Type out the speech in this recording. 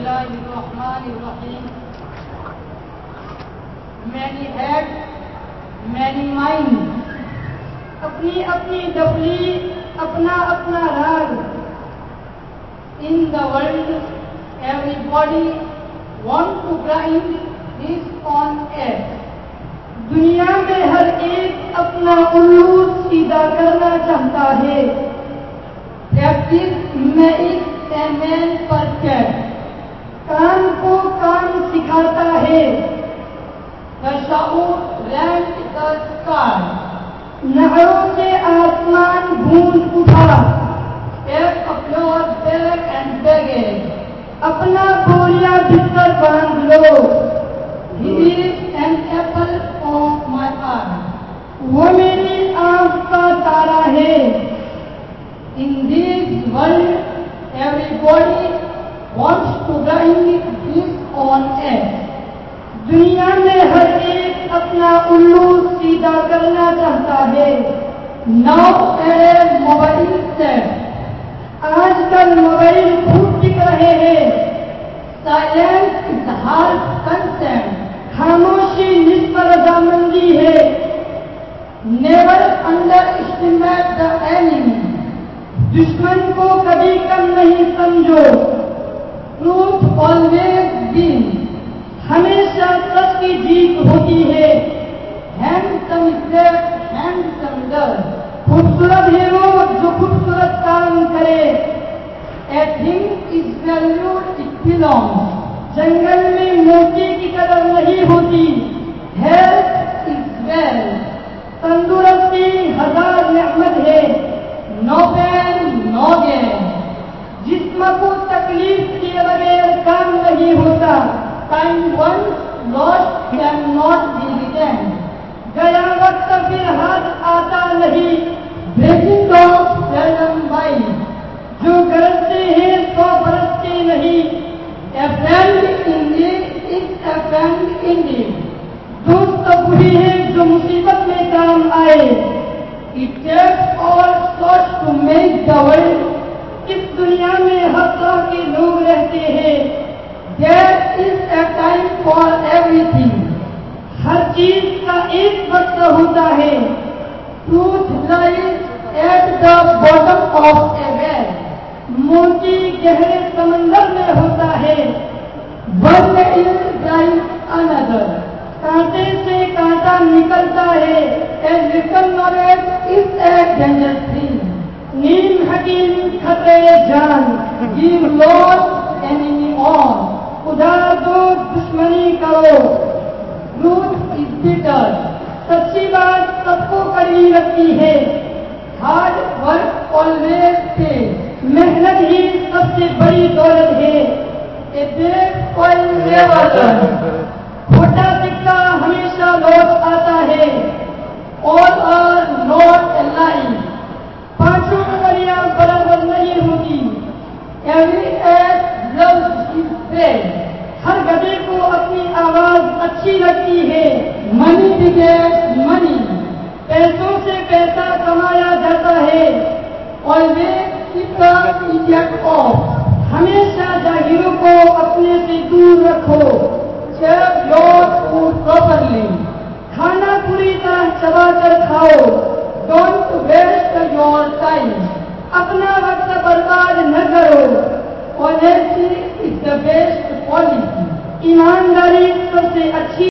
الله الرحمن الرحيم Many heads, many minds. اپنی اپنی ڈبلی اپنا اپنا راگ in the world everybody want to grind his on air دنیا میں ہر ایک اپنا الو سیدھا کرنا چاہتا ہے. Practice make a man perfect کام کام سکھاتا ہے۔ شعور رینٹ نہروں سے آسمان گھوم اٹھا۔ ایک بیگ اینڈ بیگیج اپنا بوریا بستر باندھ لو۔ ایپل آف مائی آر وہ میری آنکھ کا تارا ہے۔ In this world everybody wants to grind this on air دنیا میں ہر ایک اپنا الو سیدھا کرنا چاہتا ہے۔ نو اے موبائل سیٹ آج کل موبائل خوب بک رہے ہیں۔ سائلنس اظہار کنسینٹ خاموشی نصف رضامندی ہے۔ Never underestimate the enemy دشمن کو کبھی کم نہیں سمجھو۔ ٹروتھ آلویز بین ہمیشہ سب کی جیت ہوتی ہے۔ ہینڈ سم ہینڈ سم خوبصورت ہے وہ جو خوبصورت کام کرے۔ A thing is value it جنگل میں موتی کی قدر نہیں ہوتی۔ ہیلتھ از ویل تندرستی ہزار نعمت ہے۔ No pain, no gain. جسم کو تکلیف کے بغیر کام نہیں ہوتا۔ Time once lost cannot be retain گیا وقت پھر ہاتھ آتا نہیں بریکنگ آف سیلم بائی جو گرجتے ہیں تو برستے نہیں a friend indeed is a friend indeed دوست وہی ہے جو مصیبت میں کام آئے اٹ ٹیکس آل سوچ ٹو میک دا ورلڈ اس دنیا میں ہر طرح کے لوگ رہتے ہیں There is a time for everything. ہر چیز کا ایک وقت ہوتا ہے۔ Truth lies at the bottom of a well موتی گہرے سمندر میں ہوتا ہے۔ ون از لائف اندر کانٹے سے کانٹا نکلتا ہے۔ A little knowledge is a danger thing نیم حکیم خطرے جان۔ گیو لوس اینی آن خدا دو دشمنی کرو۔ روٹ از بیٹر سچی بات سب کو کرنی لگتی ہے۔ ہارڈ ورک آلویز پہ محنت ہی سب سے بڑی دولت ہے چھوٹا سکہ ہمیشہ لوٹ آتا ہے آل آر نوٹ لائن پانچوں نمبریاں برابر نہیں ہوتی ایوری ایپ لو ہر گدے کو اپنی آواز اچھی لگتی ہے، منی بگے منی۔ پیسوں سے پیسہ کمایا جاتا ہے۔ اور ہمیشہ جاہروں کو اپنے سے دور رکھو۔ پراپرلی۔ کھانا پوری طرح چبا کر کھاؤ۔ ڈونٹ ویسٹ یور ٹائم اپنا وقت برباد نہ کرو۔ اور بیسٹ پالیسی ایمانداری سب سے اچھی